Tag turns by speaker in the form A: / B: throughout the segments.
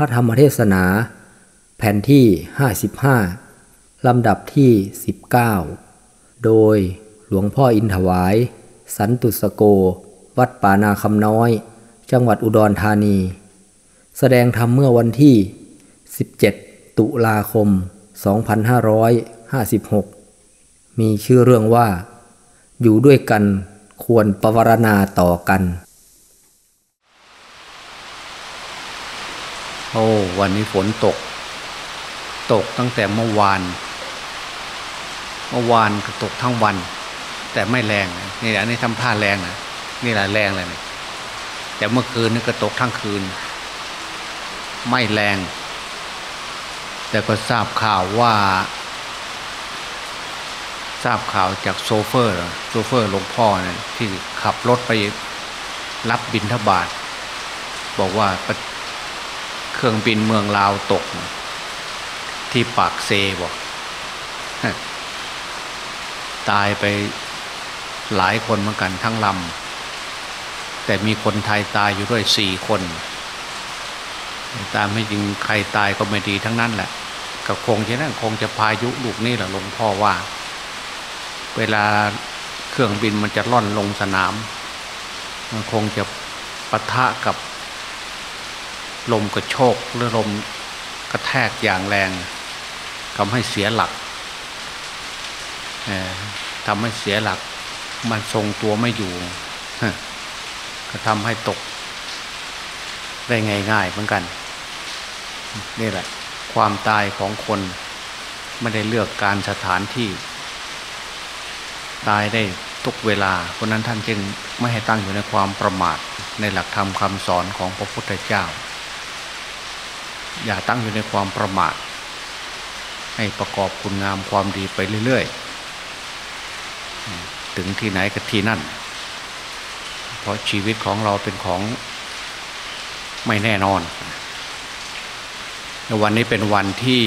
A: ระธรรมเทศนา แผ่นที่ 55 ลำดับที่ 19 โดยหลวงพ่ออินถวาย สันตุสโก วัดป่านาคำน้อย จังหวัดอุดรธานี แสดงธรรมเมื่อวันที่ 17 ตุลาคม 2556 มีชื่อเรื่องว่า อยู่ด้วยกันควรปวารณาต่อกัน
B: โอ้วันนี้ฝนตก ตกตั้งแต่เมื่อวาน เมื่อวานก็ตกทั้งวัน แต่ไม่แรงนี่แหละนี่ทำท่าแรงนะนี่แหละแรงเลยนี่แต่เมื่อคืนนี่ก็ตกทั้งคืน ไม่แรง แต่ก็ทราบข่าวว่า ทราบข่าวจากโซเฟอร์โซเฟอร์หลวงพ่อเนี่ยที่ขับรถไปรับบินทบาทบอกว่า เครื่องบินเมืองลาวตก ที่ปากเซบอกตายไปหลายคนเหมือนกันทั้งลำแต่มีคนไทยตายอยู่ด้วยสี่คน ตามไม่จริงใครตายก็ไม่ดีทั้งนั้นแหละก็คงจะนั่นคงจะพายุลูกนี่แหละหลวงพ่อว่า เวลาเครื่องบินมันจะล่อนลงสนาม มันคงจะปะทะกับ ลมกระโชกหรือลมกระแทกอย่างแรงทำให้เสียหลักทำให้เสียหลัก มันทรงตัวไม่อยู่ ก็ทำให้ตก ได้ง่ายๆเหมือนกัน นี่แหละ ความตายของคนไม่ได้เลือกการสถานที่ ตายได้ทุกเวลา เพราะนั้นท่านจึงไม่ให้ตั้งอยู่ในความประมาทในหลักธรรมคำสอนของพระพุทธเจ้า อย่าตั้งอยู่ในความประมาท ให้ประกอบคุณงามความดีไปเรื่อยๆ ถึงที่ไหนก็ที่นั่น เพราะชีวิตของเราเป็นของไม่แน่นอน วันนี้เป็นวันที่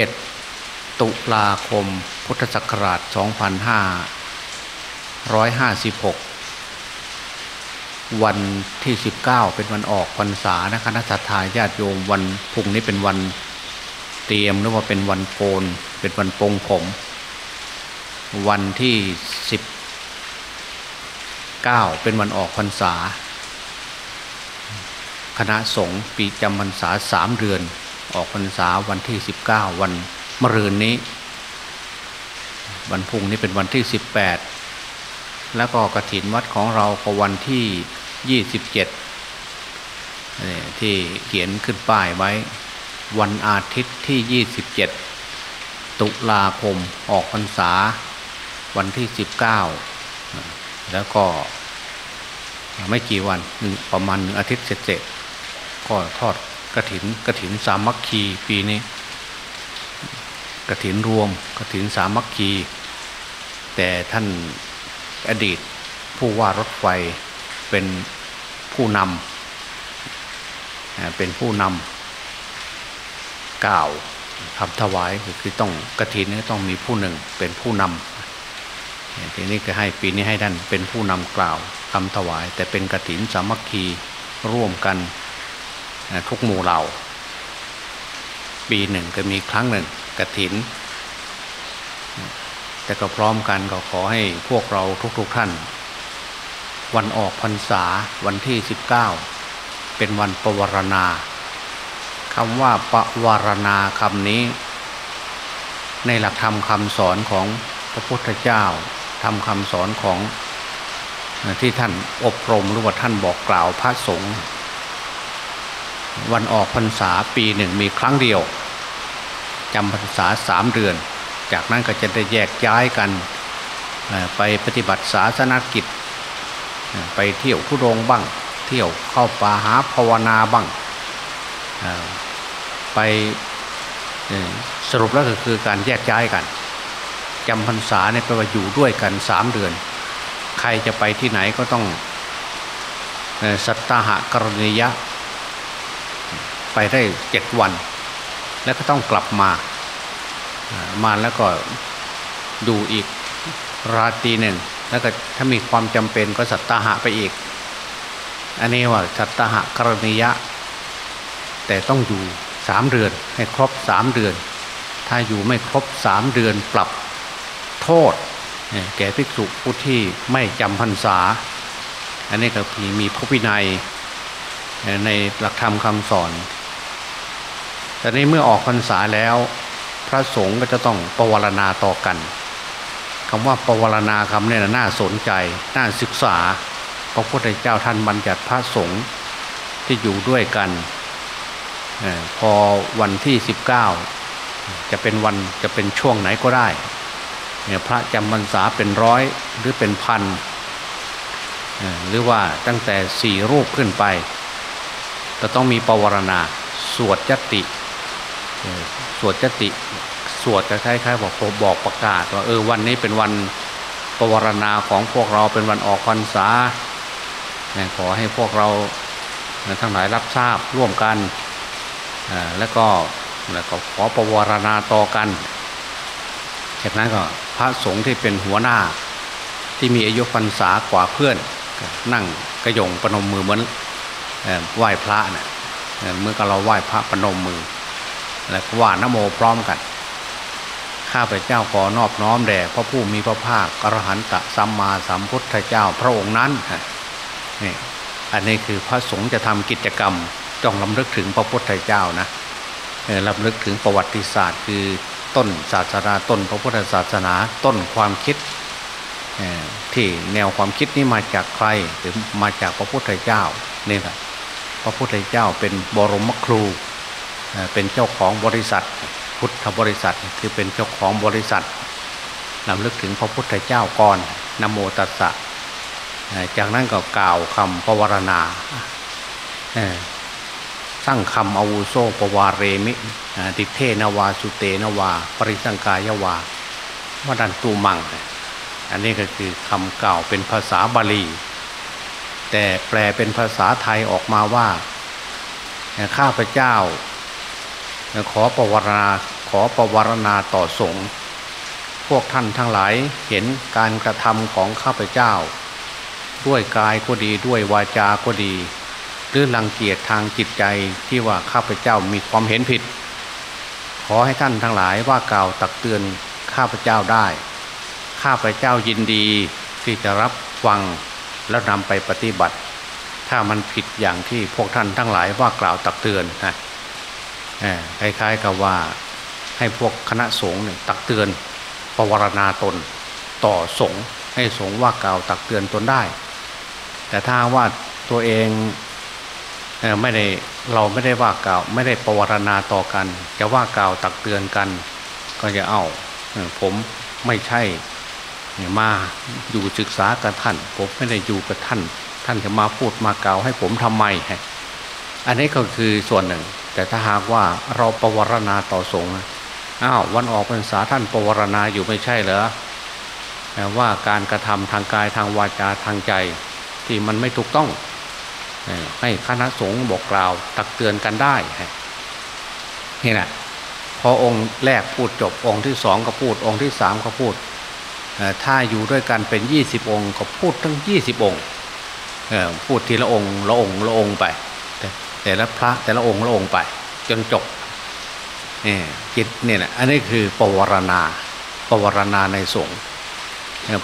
B: 17 ตุลาคม พุทธศักราช 2556 วันที่สิบเก้าเป็นวันออกพรรษานะคณะสัตยาญาติโยมวันพุ่งนี้เป็นวันเตรียมหรือว่าเป็นวันโกน เป็นวันปงผม วันที่สิบเก้าเป็นวันออกพรรษา คณะสงฆ์ปีจำพรรษาสามเดือน ออกพรรษาวันที่สิบเก้าวันมะรืนนี้ วันพุ่งนี้เป็นวันที่สิบแปดแล้วก็กระถินวัดของเราก็วันที่ ยี่สิบเจ็ดที่เขียนขึ้นป้ายไว้ วันอาทิตย์ที่ยี่สิบเจ็ดตุลาคมออกพรรษา วันที่สิบเก้าแล้วก็ไม่กี่วันหนึ่งประมาณหนึ่งอาทิตย์เสร็จก็ทอดกระถินกระถินสามัคคีปีนี้กระถินรวมกระถินสามัคคี แต่ท่านอดีตผู้ว่ารถไฟ เป็นผู้นำเป็นผู้นำกล่าวทำถวายคือต้องกระถินนี่ต้องมีผู้หนึ่งเป็นผู้นำทีนี้ก็ให้ปีนี้ให้ท่านเป็นผู้นำกล่าวทำถวาย แต่เป็นกระถินสามัคคีร่วมกันทุกหมู่เหล่า ปีหนึ่งก็มีครั้งหนึ่งกระถิน แต่ก็พร้อมกันก็ขอให้พวกเราทุกๆทท่าน วันออกพรรษาวันที่ 19 เป็นวันปวารณาคำว่าปวารณาคำนี้ ในหลักธรรมคำสอนของพระพุทธเจ้าทำคำสอนของที่ท่านอบรมหรือว่าท่านบอกกล่าวพระสงฆ์วันออกพรรษาปีหนึ่งมีครั้งเดียวจำพรรษาสามเดือน จากนั้นก็จะได้แยกย้ายกันไปปฏิบัติศาสนกิจ ไปเที่ยวทุรงบ้าง เที่ยวเข้าป่าหาภาวนาบ้างไปสรุปแล้วก็คือการแยกย้ายกันจำพรรษาเนี่ยแปลว่าอยู่ด้วยกันสามเดือน ใครจะไปที่ไหนก็ต้องสัตตาหะกรณียะ ไปได้เจ็ดวัน แล้วก็ต้องกลับมา มาแล้วก็ดูอีกราตรีหนึ่ง แล้วก็ถ้ามีความจำเป็นก็สัตตาหะไปอีก อันนี้ว่าสัตตาหะกรณียะ แต่ต้องอยู่สามเดือนให้ครบสามเดือน ถ้าอยู่ไม่ครบสามเดือนปรับโทษแก่ภิกษุผู้ที่ไม่จำพรรษา อันนี้ก็มีมีพระวินัยในหลักธรรมคำสอน แต่ในเมื่อออกพรรษาแล้ว พระสงฆ์ก็จะต้องประวรณาต่อกัน คำว่าประวรณาคำนี้น่าสนใจน่าศึกษา พระพุทธเจ้าท่านบัญญัติพระสงฆ์ที่อยู่ด้วยกันอพอวันที่ 19 จะเป็นวันจะเป็นช่วงไหนก็ได้เนี่ยพระจำพรรษาเป็นร้อยหรือเป็นพันหรือว่าตั้งแต่สี่รูปขึ้นไปจะต้องมีปวารณาสวดจติสวดจติ สวดคล้ายๆบอกบอกประกาศว่าเออวันนี้เป็นวันปวารณาของพวกเราเป็นวันออกพรรษาขอให้พวกเราทั้งหลายรับทราบร่วมกันแล้วก็แล้วก็ขอประวารณาต่อกัน จากนั้นก็พระสงฆ์ที่เป็นหัวหน้าที่มีอายุพรรษากว่าเพื่อน นั่งกระยงปนมมือเหมือนไหว้พระเนะ่ยเมื่อเราไหว้พระปนมมือ แล้วก็ว่านโมพร้อมกัน ข้าพเจ้าขอนอบน้อมแด่พระผู้มีพระภาคอรหันตสัมมาสัมพุทธเจ้าพระองค์นั้นนี่อันนี้คือพระสงฆ์จะทำกิจกรรมจ้องลำลึกถึงพระพุทธเจ้านะลำลึกถึงประวัติศาสตร์ คือต้นศาสนาต้นพระพุทธศาสนาต้นความคิดที่แนวความคิดนี้มาจากใครหรือมาจากพระพุทธเจ้านี่แหละพระพุทธเจ้าเป็นบรมครูเป็นเจ้าของบริษัท พุทธบริษัทคือเป็นเจ้าของบริษัทนำลึกถึงพระพุทธเจ้าก่อนนโมตัสสะจากนั้นก็กล่าวคำปวารณาสร้างคำอาวุโสปวารเรมิติเทนวาสุเตนวา ปริสังกายวาวดันตูมัง อันนี้ก็คือคำกล่าวเป็นภาษาบาลี แต่แปลเป็นภาษาไทยออกมาว่าข้าพเจ้า ขอประวรณาขอประวรณาต่อสงฆ์พวกท่านทั้งหลายเห็นการกระทำของข้าพเจ้า ด้วยกายก็ดีด้วยวาจาก็ดี หรือรังเกียจทางจิตใจที่ว่าข้าพเจ้ามีความเห็นผิด ขอให้ท่านทั้งหลายว่ากล่าวตักเตือนข้าพเจ้าได้ ข้าพเจ้ายินดีที่จะรับฟังแล้วนำไปปฏิบัติ ถ้ามันผิดอย่างที่พวกท่านทั้งหลายว่ากล่าวตักเตือนนะ คล้ายๆกับว่าให้พวกคณะสงฆ์ตักเตือนปวารณาตน ต่อสงฆ์ให้สงฆ์ว่ากล่าวตักเตือนตนได้ แต่ถ้าว่าตัวเองไม่ได้เราไม่ได้ว่ากล่าว ไม่ได้ประวรณาต่อกัน จะว่ากล่าวตักเตือนกัน ก็จะเอาผมไม่ใช่มาอยู่ศึกษากับท่าน ผมไม่ได้อยู่กับท่าน ท่านจะมาพูดมากล่าวให้ผมทำไม อันนี้ก็คือส่วนหนึ่ง แต่ถ้าหากว่าเราประวรณาต่อสงฆ์อ้าววันออกพรรษาท่านประวรณาอยู่ไม่ใช่เหรอว่าการกระทำทางกายทางวาจาทางใจ ที่มันไม่ถูกต้อง ให้คณะสงฆ์บอกกล่าวตักเตือนกันได้นี่แหละพอองค์แรกพูดจบองค์ที่สองก็พูดองค์ที่สามก็พูดถ้าอยู่ด้วยกันเป็นยี่สิบองค์ ก็พูดทั้งยี่สิบองค์พูดทีละองค์ละองค์ละองค์ไป แต่ละพระแต่ละองค์ละองค์ไป จนจบเนี่ยจิตเนี่ยนะอันนี้คือปวารณาปวารณาในสงฆ์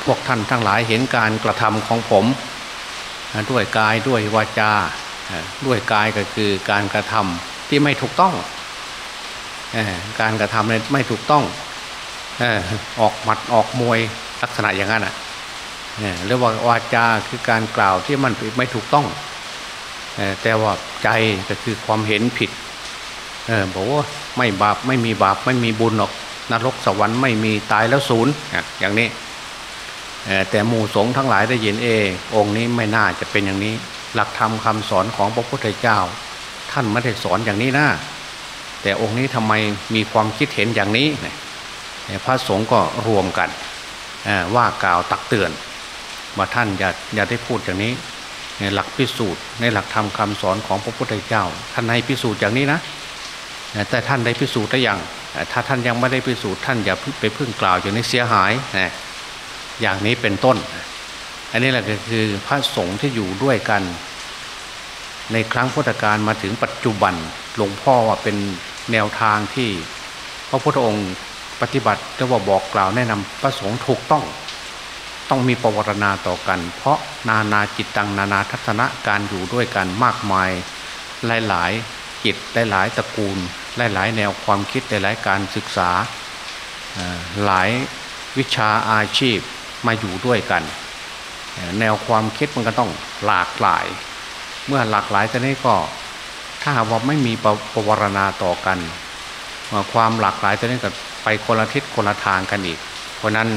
B: พวกท่านทั้งหลายเห็นการกระทำของผม ด้วยกายด้วยวาจา ด้วยกายก็คือการกระทำที่ไม่ถูกต้อง การกระทำไม่ถูกต้องออกหมัดออกมวยลักษณะอย่างนั้นอะเรียกว่าวาจาคือการกล่าวที่มันไม่ถูกต้อง แต่ว่าใจก็คือความเห็นผิดอบอกว่าไม่บาปไม่มีบาปไม่มีบุญหรอกนรกสวรรค์ไม่มีตายแล้วศูนย์อย่างนี้แต่หมู่สงฆ์ทั้งหลายได้ยินเอองค์นี้ไม่น่าจะเป็นอย่างนี้ หลักธรรมคาสอนของพระพุทธเจ้า ท่านไม่ได้สอนอย่างนี้นะแต่องค์นี้ทำไมมีความคิดเห็นอย่างนี้พระสงฆ์ก็รวมกันว่ากล่าวตักเตือนว่าท่านอย่าอย่าได้พูดอย่างนี้ ในหลักพิสูจน์ในหลักธรรมคาสอนของพระพุทธเจ้า ท่านให้พิสูจน์อย่างนี้นะ แต่ท่านได้พิสูจน์ได้ยังถ้าท่านยังไม่ได้พิสูจน์ท่านอย่าไปพึ่งกล่าวอย่างนี้เสียหายอย่างนี้เป็นต้น อันนี้แหละคือพระสงฆ์ที่อยู่ด้วยกัน ในครั้งพุทธกาลมาถึงปัจจุบันหลวงพ่อว่าเป็นแนวทางที่ พระพุทธองค์ปฏิบัติจะว่าบอกกล่าวแนะนำพระสงฆ์ถูกต้อง ต้องมีปวารณาต่อกัน เพราะนานาจิตตังนานาทัศนะการอยู่ด้วยกันมากมาย หลายๆจิตหลายๆตระกูล หลายๆแนวความคิดหลายๆการศึกษาหลายวิชาอาชีพมาอยู่ด้วยกัน แนวความคิดมันก็ต้องหลากหลาย เมื่อหลากหลายตอนนี้ก็ถ้าว่าไม่มีปวารณาต่อกันความหลากหลายตอนนี้ก็ไปคนละทิศคนละทางกันอีก เพราะนั้น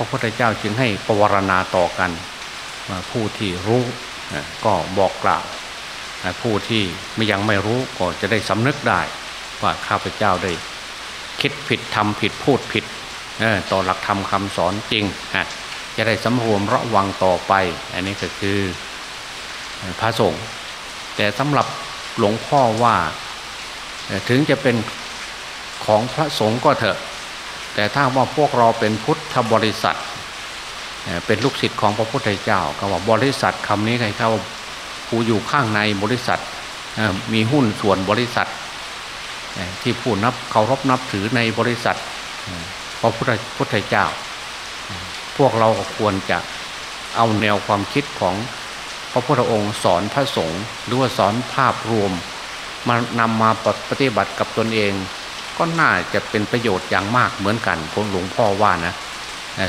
B: พระพุทธเจ้าจึงให้ปวารณาต่อกันผู้ที่รู้ก็บอกกล่าวผู้ที่ไม่ยังไม่รู้ก็จะได้สำนึกได้ว่าข้าพเจ้าได้ คิดผิดทำผิดพูดผิดต่อหลักธรรมคาสอนจริงจะได้สำรวมระวังต่อไป อันนี้ก็คือพระสงฆ์แต่สำหรับหลวงพ่อว่าถึงจะเป็นของพระสงฆ์ก็เถอะ แต่ถ้าว่าพวกเราเป็นพุทธบริษัท เป็นลูกศิษย์ของพระพุทธเจ้าคำว่าบริษัทคำนี้ใครเข้าผู้อยู่ข้างในบริษัทมีหุ้นส่วนบริษัท ที่ผู้นับเคารพนับถือในบริษัทพระพุทธเจ้า พวกเราก็ควรจะเอาแนวความคิดของพระพุทธองค์สอนพระสงฆ์หรือว่าสอนภาพรวม มานำมาปฏิบัติกับตนเอง ก็น่าจะเป็นประโยชน์อย่างมากเหมือนกันผมหลวงพ่อว่านะ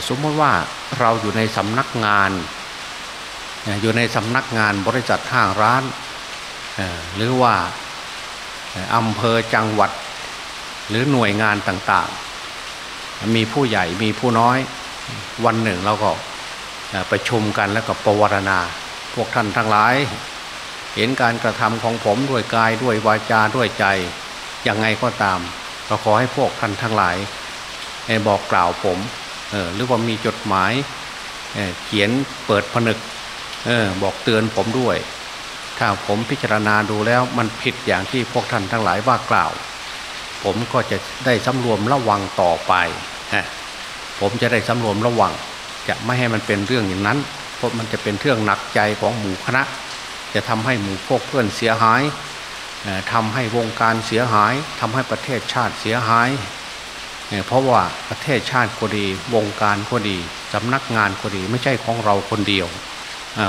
B: สมมติว่าเราอยู่ในสำนักงาน อยู่ในสำนักงานบริษัทห้างร้าน หรือว่าอำเภอจังหวัด หรือหน่วยงานต่างๆ มีผู้ใหญ่มีผู้น้อยวันหนึ่งเราก็ไปชมกันแล้วก็ปวารณา พวกท่านทั้งหลาย เห็นการกระทำของผมด้วยกายด้วยวาจาด้วยใจยังไงก็ตาม ก็ขอให้พวกท่านทั้งหลายบอกกล่าวผมหรือว่ามีจดหมายเขียนเปิดผนึกออบอกเตือนผมด้วย ถ้าผมพิจารณาดูแล้วมันผิดอย่างที่พวกท่านทั้งหลายว่ากล่าว ผมก็จะได้สำรวมระวังต่อไป ผมจะได้สำรวมระวัง จะไม่ให้มันเป็นเรื่องอย่างนั้น เพราะมันจะเป็นเรื่องหนักใจของหมู่คณะ จะทำให้หมู่พวกเพื่อนเสียหาย ทำให้วงการเสียหายทำให้ประเทศชาติเสียหาย เพราะว่าประเทศชาติก็ดี วงการก็ดีสำนักงานก็ดี ไม่ใช่ของเราคนเดียว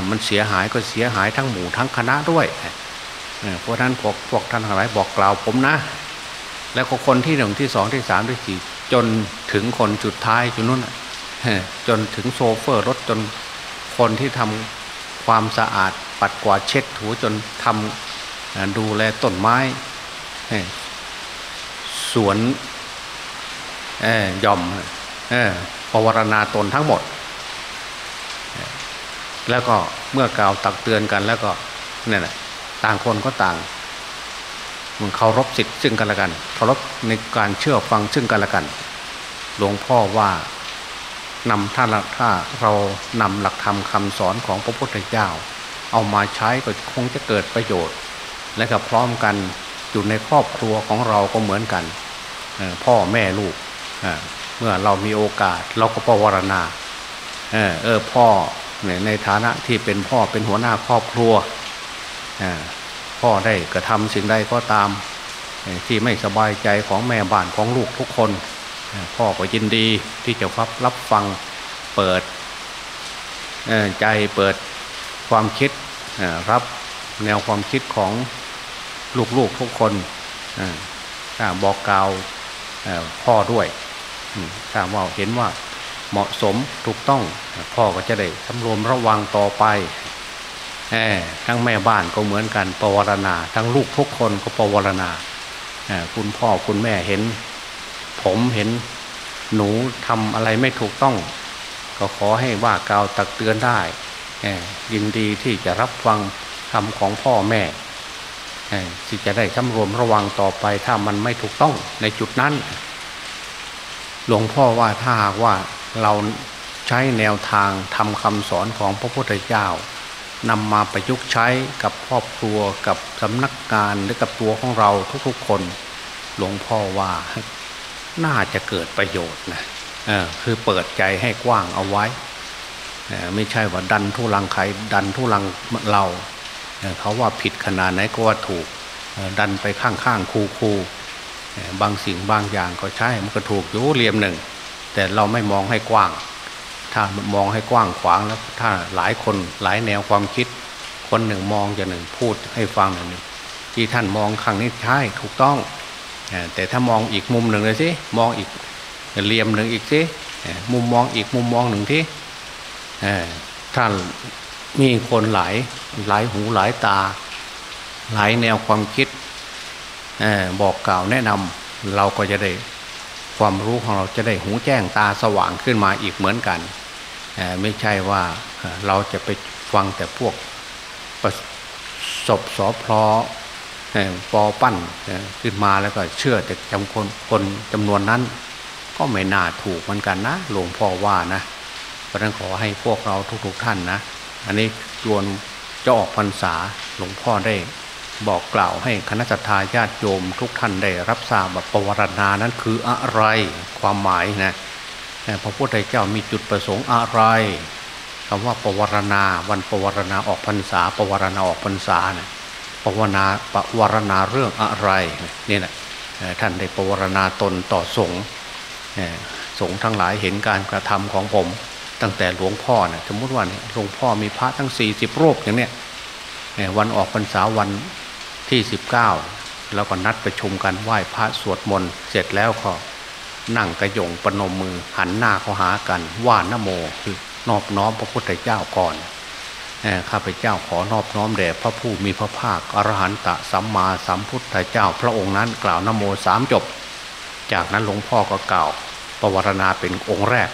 B: มันเสียหายก็เสียหายทั้งหมู่ทั้งคณะด้วย เพราะนั้นพวกพวกท่านหลายบอกกล่าวผมนะ แล้วก็คนที่หนึ่งที่สองที่สามที่สี่จนถึงคนจุดท้ายจุดนู้นจนถึงโซเฟอร์รถจนคนที่ทำความสะอาดปัดกวาดเช็ดถูจนทำ ดูแลต้นไม้สวนย่อมปวารณาตนทั้งหมด แล้วก็เมื่อกล่าวตักเตือนกันแล้วก็เนี่ยแหละต่างคนก็ต่างมันเคารพสิทธิ์ซึ่งกันและกันเคารพในการเชื่อฟังซึ่งกันและกัน หลวงพ่อว่านำถ้านถ้าเรานำหลักธรรมคาสอนของพระพุทธเจ้า เอามาใช้ก็คงจะเกิดประโยชน์ และก็พร้อมกันอยู่ในครอบครัวของเราก็เหมือนกัน พ่อแม่ลูกเมื่อเรามีโอกาสเราก็ปวารณาเออพ่อในฐานะที่เป็นพ่อเป็นหัวหน้าครอบครัวพ่อได้กระทำสิ่งใดก็ตามที่ไม่สบายใจของแม่บ้านของลูกทุกคน พ่อก็ยินดีที่จะรับรับฟังเปิดใจเปิดความคิดรับ แนวความคิดของลูกๆทุกคนบอกกล่าวพ่อด้วยถ้าว่าเห็นว่าเหมาะสมถูกต้องพ่อก็จะได้สำรวมระวังต่อไปทั้งแม่บ้านก็เหมือนกันปวารณา ทั้งลูกทุกคนก็ปวารณาคุณพ่อคุณแม่เห็น ผมเห็นหนูทำอะไรไม่ถูกต้อง ก็ขอให้ว่ากล่าวตักเตือนได้ยินดีที่จะรับฟัง คำของพ่อแม่ที่จะได้สำรวมระวังต่อไป ถ้ามันไม่ถูกต้องในจุดนั้น หลวงพ่อว่าถ้าหากว่าเราใช้แนวทางทำคำสอนของพระพุทธเจ้านำมาประยุกต์ใช้กับครอบครัวกับสำนักงานหรือกับตัวของเราทุกๆคน หลวงพ่อว่าน่าจะเกิดประโยชน์นะคือเปิดใจให้กว้างเอาไว้ ไม่ใช่ว่าดันทุลังใครดันทุลังเรา เขาว่าผิดขนาดไหนก็ว่าถูกดันไปข้างๆคูๆบางสิ่งบางอย่างก็ใช่ มันก็ถูกอยู่เหลี่ยมหนึ่ง แต่เราไม่มองให้กว้าง ถ้ามองให้กว้างขวางแล้วถ้าหลายคนหลายแนวความคิด คนหนึ่งมองอย่างหนึ่งพูดให้ฟังอย่างหนึ่งที่ท่านมองครั้งนี้ใช่ถูกต้อง แต่ถ้ามองอีกมุมหนึ่งเลยสิมองอีกเหลี่ยมหนึ่งอีกสิมุมมองอีกมุมมองหนึ่งที่ท่าน มีคนหลายหลายหูหลายตา หลายแนวความคิดบอกกล่าวแนะนำเราก็จะได้ความรู้ของเราจะได้หูแจ้งตาสว่างขึ้นมาอีกเหมือนกันไม่ใช่ว่าเราจะไปฟังแต่พวกประสบสอพลอปอปั้นขึ้นมาแล้วก็เชื่อแต่จำคนคนจำนวนนั้น ก็ไม่น่าถูกเหมือนกันนะหลวงพ่อว่านะเพราะนั้นขอให้พวกเราทุกๆท่านนะ อันนี้จวนจะออกพรรษาหลวงพ่อได้ บอกกล่าวให้คณะทาญาติโยมทุกท่านได้รับทราบแบบปวารณานั้นคืออะไรความหมายนะพระพุทธเจ้ามีจุดประสงค์อะไรคำว่าปวารณาวันปวารณาออกพรรษาปวารณาออกพรรษาเนะปวารณาปวารณาเรื่องอะไรนี่แหละท่านได้ปวารณาตนต่อสงฆ์สงฆ์ทั้งหลายเห็นการกระทำของผม ตั้งแต่หลวงพ่อนะสมมติว่าเนี่ยหลวงพ่อมีพระทั้งสี่สิบรูปอย่างเนี้ยวันออกพรรษาวันที่สิบเก้าแล้วก็นัดประชุมกันไหว้พระสวดมนต์เสร็จแล้วก็นั่งกระยงปนมมือหันหน้าเข้าหากันว่านโมคือนอบน้อมพระพุทธเจ้าก่อนข้าพเจ้าขอนอบน้อมแด่พระผู้มีพระภาคอรหันตะสัมมาสัมพุทธเจ้า พระองค์นั้นกล่าวนโมสามจบ จากนั้นหลวงพ่อก็กล่าว ประวรณาเป็นองค์แรก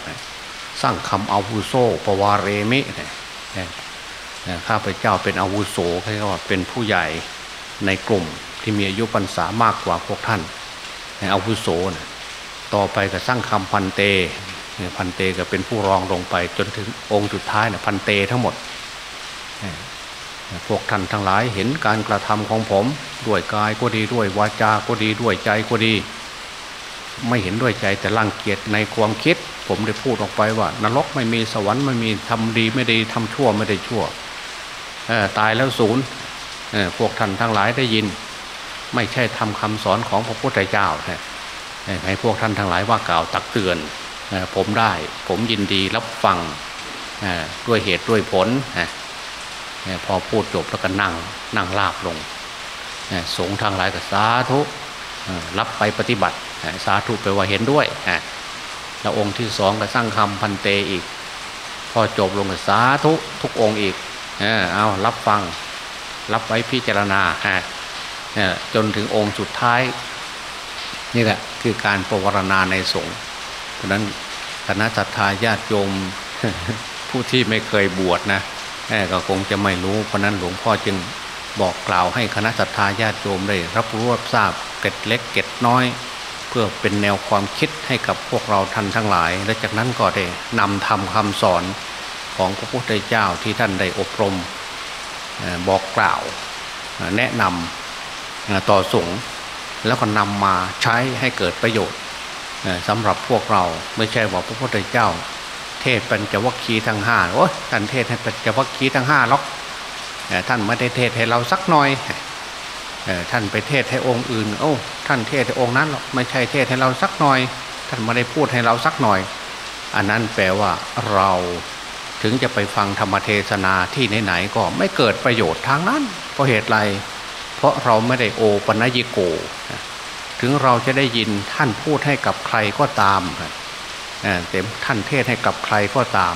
B: สร้างคำอาวุโสปวารเรมิข้าพเจ้าเป็นอาวุโสเขาเรียกว่าเป็นผู้ใหญ่ในกลุ่มที่มีอายุพรรษามากกว่าพวกท่านในอาวุโสนะต่อไปก็สร้างคำพันเตพันเตก็เป็นผู้รองลงไปจนถึงองค์สุดท้ายนะพันเตทั้งหมดพวกท่านทั้งหลายเห็นการกระทำของผม ด้วยกายก็ดีด้วยวาจาก็ดีด้วยใจก็ดี ไม่เห็นด้วยใจแต่ร่างเกียรติในความคิด ผมได้พูดออกไปว่านรกไม่มีสวรรค์ไม่มีทำดีไม่ได้ทำชั่วไม่ได้ชั่วตายแล้วศูนย์พวกท่านทั้งหลายได้ยิน ไม่ใช่ทำคำสอนของพระพุทธเจ้าให้พวกท่านทั้งหลายว่ากล่าวตักเตือนผมได้ ผมยินดีรับฟังด้วยเหตุด้วยผลพอพูดจบแล้วก็นั่งนั่งลาบลงสงฆ์ทางหลายก็สาธุรับไปปฏิบัติสาธุไปว่าเห็นด้วย แล้วองค์ที่สองก็สร้างคำพันเตอีก พอจบลงก็สาธุทุกองค์อีกเอารับฟัง รับไว้พิจารณาฮะจนถึงองค์สุดท้าย นี่แหละคือการปวารณาในสงฆ์เพราะนั้นคณะสัตยาญาติโยมผู้ที่ไม่เคยบวชนะก็คงจะไม่รู้เพราะนั้นหลวงพ่อจึงบอกกล่าวให้คณะสัตยาญาติโยมได้รับรู้รับทราบเก็ดเล็กเก็ดน้อย พื่อเป็นแนวความคิดให้กับพวกเราท่านทั้งหลาย และจากนั้นก็ได้นำทำคำสอนของพระพุทธเจ้าที่ท่านได้อบรมบอกกล่าวแนะนำต่อสงฆ์แล้วก็นำมาใช้ให้เกิดประโยชน์สำหรับพวกเราไม่ใช่ว่าพระพุทธเจ้า เทศเป็นจวัคคีทั้งห้าโอ้ท่านเทศให้เป็นจวัคคีทั้งห้าหรอกท่านไม่ได้เทศให้เราสักหน่อย ท่านไปเทศให้องค์อื่น โอ้ท่านเทศให้องค์นั้นหรอกไม่ใช่เทศให้เราสักหน่อย ท่านไม่ได้พูดให้เราสักหน่อย อันนั้นแปลว่าเราถึงจะไปฟังธรรมเทศนาที่ไหนๆก็ไม่เกิดประโยชน์ทางนั้น เพราะเหตุไร เพราะเราไม่ได้โอปัญญิโก ถึงเราจะได้ยินท่านพูดให้กับใครก็ตามเต็มท่านเทศให้กับใครก็ตาม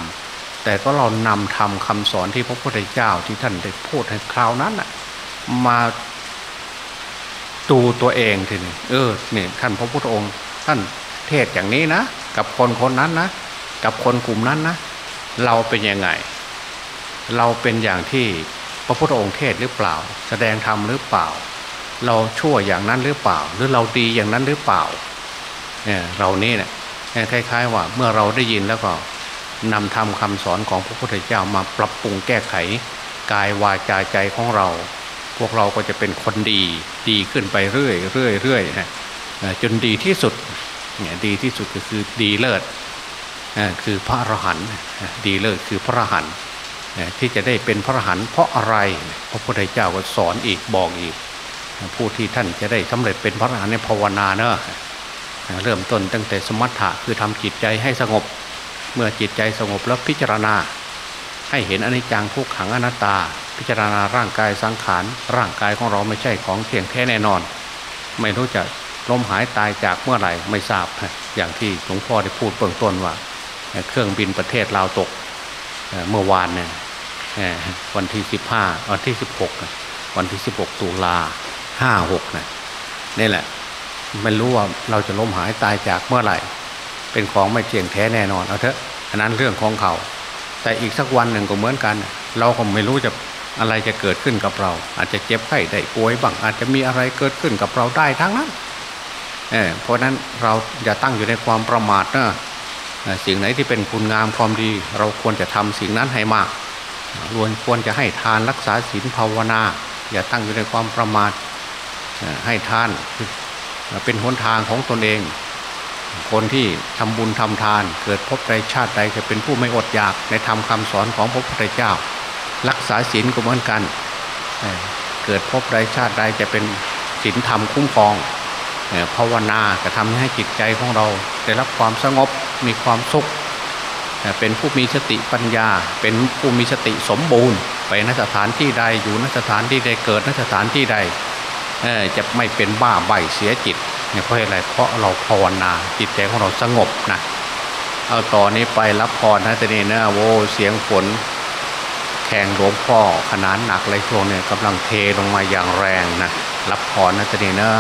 B: แต่ก็เรานำทำคำสอนที่พระพุทธเจ้าที่ท่านได้พูดให้คราวนั้นมา ดูตัวเองทีนี้เออเนี่ยท่านพระพุทธองค์ ท่านเทศอย่างนี้นะ กับคนคนนั้นนะ กับคนกลุ่มนั้นนะ เราเป็นยังไง เราเป็นอย่างที่พระพุทธองค์เทศหรือเปล่า แสดงธรรมหรือเปล่า เราชั่วอย่างนั้นหรือเปล่า หรือเราดีอย่างนั้นหรือเปล่าเนี่ยเรานี่เนี่ยคล้าย ๆ ว่าเมื่อเราได้ยินแล้วก็นำทำคำสอนของพระพุทธเจ้ามาปรับปรุงแก้ไข กายวาจาใจของเรา วกเราก็จะเป็นคนดี ดีขึ้นไปเรื่อยเรื่อยเรื่อยนะจนดีที่สุดเนี่ยดีที่สุดก็คือดีเลิศคือพระอรหันต์ดีเลิศคือพระอรหันต์ที่จะได้เป็นพระอรหันต์เพราะอะไรพระพุทธเจ้าก็สอนอีกบอกอีก ผู้ที่ท่านจะได้สำเร็จเป็นพระอรหันต์ในภาวนาเนอะเริ่มต้นตั้งแต่สมถะคือทำจิตใจให้สงบ เมื่อจิตใจสงบแล้วพิจารณา ให้เห็นอนิจจังทุกขังอนัตตา พิจารณาร่างกายสังขารร่างกายของเราไม่ใช่ของเที่ยงแท้แน่นอน ไม่รู้จะล้มหายตายจากเมื่อไหร่ไม่ทราบ อย่างที่หลวงพ่อได้พูดเบื้องต้นว่า เครื่องบินประเทศลาวตกเมื่อวานเนี่ยวันที่สิบห้าวันที่สิบหกวันที่สิบหกตุลาห้าหกนะนี่แหละไม่รู้ว่าเราจะล้มหายตายจากเมื่อไหร่ เป็นของไม่เที่ยงแท้แน่นอนเอาเถอะอันนั้นเรื่องของเขา แต่อีกสักวันหนึ่งก็เหมือนกัน เราก็ไม่รู้จะ อะไรจะเกิดขึ้นกับเรา อาจจะเจ็บไข้ได้ป่วยบ้างอาจจะมีอะไรเกิดขึ้นกับเราได้ทั้งนั้นเเพราะนั้นเราอย่าตั้งอยู่ในความประมาทนะสิ่งไหนที่เป็นคุณงามความดี เราควรจะทำสิ่งนั้นให้มากรวนควรจะให้ทานรักษาศีลภาวนา อย่าตั้งอยู่ในความประมาทให้ทานเป็นหนทางของตนเอง คนที่ทำบุญทำทาน เกิดพบใดชาติใดจะเป็นผู้ไม่อดอยากในธรรมคาสอนของพระพุทธเจ้า รักษาศีลก็เหมือนกัน เกิดพบใดชาติใดจะเป็นศีลธรรมคุ้มครองภาวนาจะทำให้จิตใจของเรา ได้รับความสงบมีความสุขเป็นผู้มีสติปัญญา เป็นผู้มีสติสมบูรณ์ ไปนสถานที่ใดอยู่นสถานที่ใดเกิดนสถานที่ใดจะไม่เป็นบ้าใบเสียจิตเนี่ยเพราะอะไรเพราะเราภาวนาจิตใจของเราสงบนะเอาต่อนนี้ไปรับพรนะตนี้นะโวเสียงฝน แข่งหลวงพ่อขนาดหนักเลยช่วงเนี่ยกำลังเทลงมาอย่างแรงนะรับพรนะตนี้นะ